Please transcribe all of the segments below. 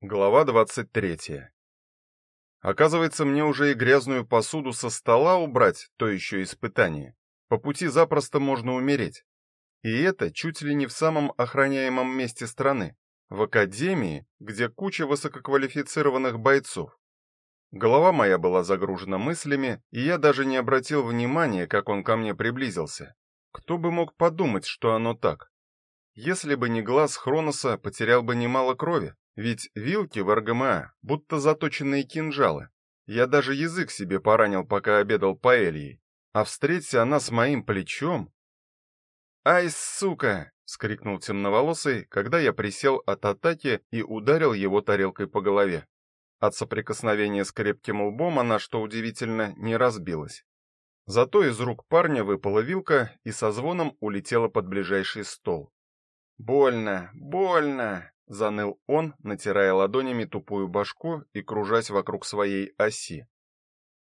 Глава 23. Оказывается, мне уже и грязную посуду со стола убрать, то еще испытание. По пути запросто можно умереть. И это чуть ли не в самом охраняемом месте страны, в академии, где куча высококвалифицированных бойцов. Голова моя была загружена мыслями, и я даже не обратил внимания, как он ко мне приблизился. Кто бы мог подумать, что оно так? Если бы не глаз Хроноса, потерял бы немало крови. Ведь вилки в РГМА будто заточенные кинжалы. Я даже язык себе поранил, пока обедал паэльей. А встреться она с моим плечом... «Ай, сука!» — скрикнул темноволосый, когда я присел от атаки и ударил его тарелкой по голове. От соприкосновения с крепким лбом она, что удивительно, не разбилась. Зато из рук парня выпала вилка и со звоном улетела под ближайший стол. «Больно, больно!» Заныл он, натирая ладонями тупую башку и кружась вокруг своей оси.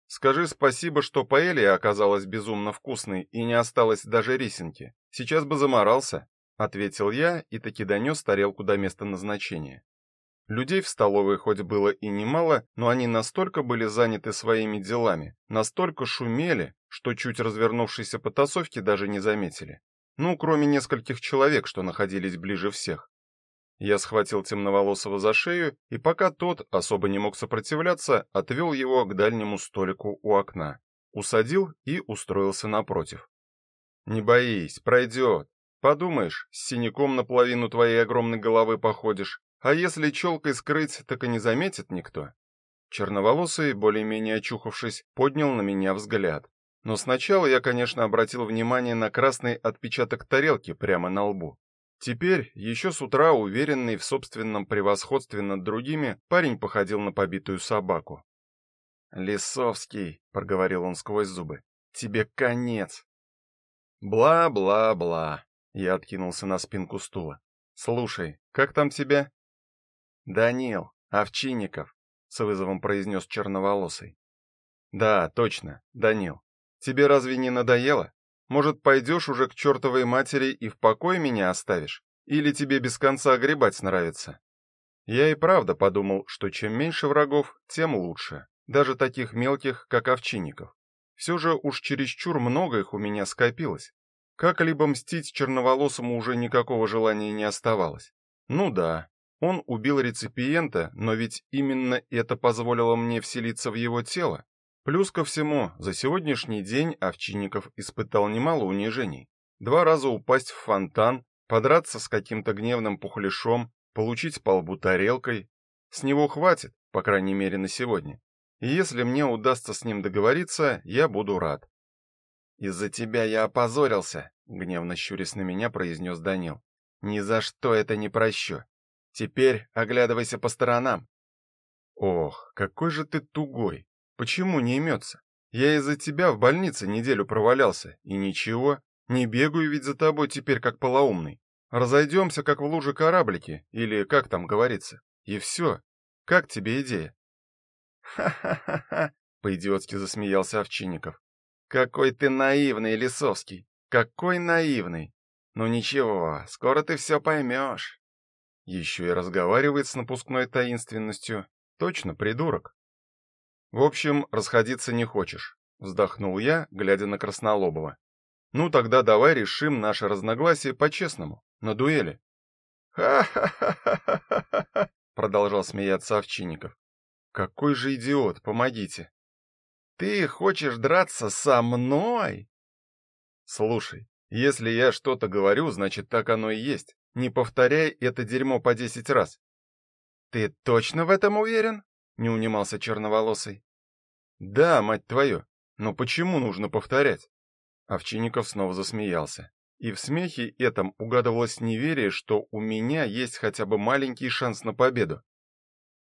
Скажи спасибо, что паэлья оказалась безумно вкусной и не осталось даже рисинки. Сейчас бы заморался, ответил я и таки донес тарелку до места назначения. Людей в столовой хоть было и немало, но они настолько были заняты своими делами, настолько шумели, что чуть развернувшиеся потасовки даже не заметили. Ну, кроме нескольких человек, что находились ближе всех. Я схватил темноволосого за шею, и пока тот особо не мог сопротивляться, отвел его к дальнему столику у окна, усадил и устроился напротив. Не боись, пройдет. Подумаешь, с синяком наполовину твоей огромной головы походишь, а если челкой скрыть, так и не заметит никто. Черноволосый, более-менее очухавшись, поднял на меня взгляд. Но сначала я, конечно, обратил внимание на красный отпечаток тарелки прямо на лбу. Теперь, еще с утра уверенный в собственном превосходстве над другими, парень походил на побитую собаку. "Лисовский", проговорил он сквозь зубы. "Тебе конец". Бла-бла-бла. Я откинулся на спинку стула. "Слушай, как там тебя?" "Данил Овчинников", с вызовом произнес черноволосый. "Да, точно, Данил. Тебе разве не надоело? Может, пойдешь уже к чертовой матери и в покое меня оставишь? Или тебе без конца огребать нравится? Я и правда подумал, что чем меньше врагов, тем лучше, даже таких мелких, как овчинников. Все же уж чересчур много их у меня скопилось. Как-либо мстить черноволосому уже никакого желания не оставалось. Ну да, он убил реципиента, но ведь именно это позволило мне вселиться в его тело. Плюс ко всему, за сегодняшний день Овчинников испытал немало унижений. Два раза упасть в фонтан, подраться с каким-то гневным пухляшом, получить по лбу тарелкой. С него хватит, по крайней мере, на сегодня. И если мне удастся с ним договориться, я буду рад. Из-за тебя я опозорился, гневно щурясь на меня, произнес Данил. Ни за что это не прощу. Теперь оглядывайся по сторонам. Ох, какой же ты тугой. Почему не имется? Я из-за тебя в больнице неделю провалялся, и ничего, не бегаю ведь за тобой теперь как полоумный. Разойдемся, как в луже кораблики, или как там говорится. И все. Как тебе идея? Ха-ха-ха, по-идиотски засмеялся Овчинников. Какой ты наивный, Лисовский. Какой наивный. Ну ничего, скоро ты все поймешь. Еще и разговаривает с напускной таинственностью. Точно придурок. В общем, расходиться не хочешь, вздохнул я, глядя на Краснолобова. Ну тогда давай решим наше разногласие по-честному, на дуэли. Ха-ха-ха-ха-ха, продолжал смеяться Овчинников. Какой же идиот, помогите. Ты хочешь драться со мной? Слушай, если я что-то говорю, значит так оно и есть. Не повторяй это дерьмо по десять раз. Ты точно в этом уверен? Не унимался черноволосый. Да, мать твою. Но почему нужно повторять? Овчинников снова засмеялся. И в смехе этом угадывалось неверие, что у меня есть хотя бы маленький шанс на победу.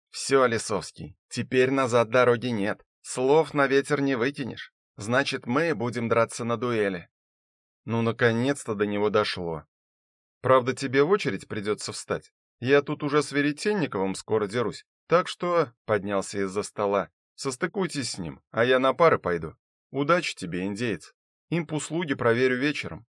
Все, Лисовский, теперь назад дороги нет. Слов на ветер не выкинешь. Значит, мы будем драться на дуэли. Ну наконец-то до него дошло. Правда, тебе в очередь придется встать. Я тут уже с Веретенниковым скоро дерусь. Так что, поднялся из-за стола. Состыкуйтесь с ним, а я на пары пойду. Удачи тебе, индеец. Имп услуги проверю вечером.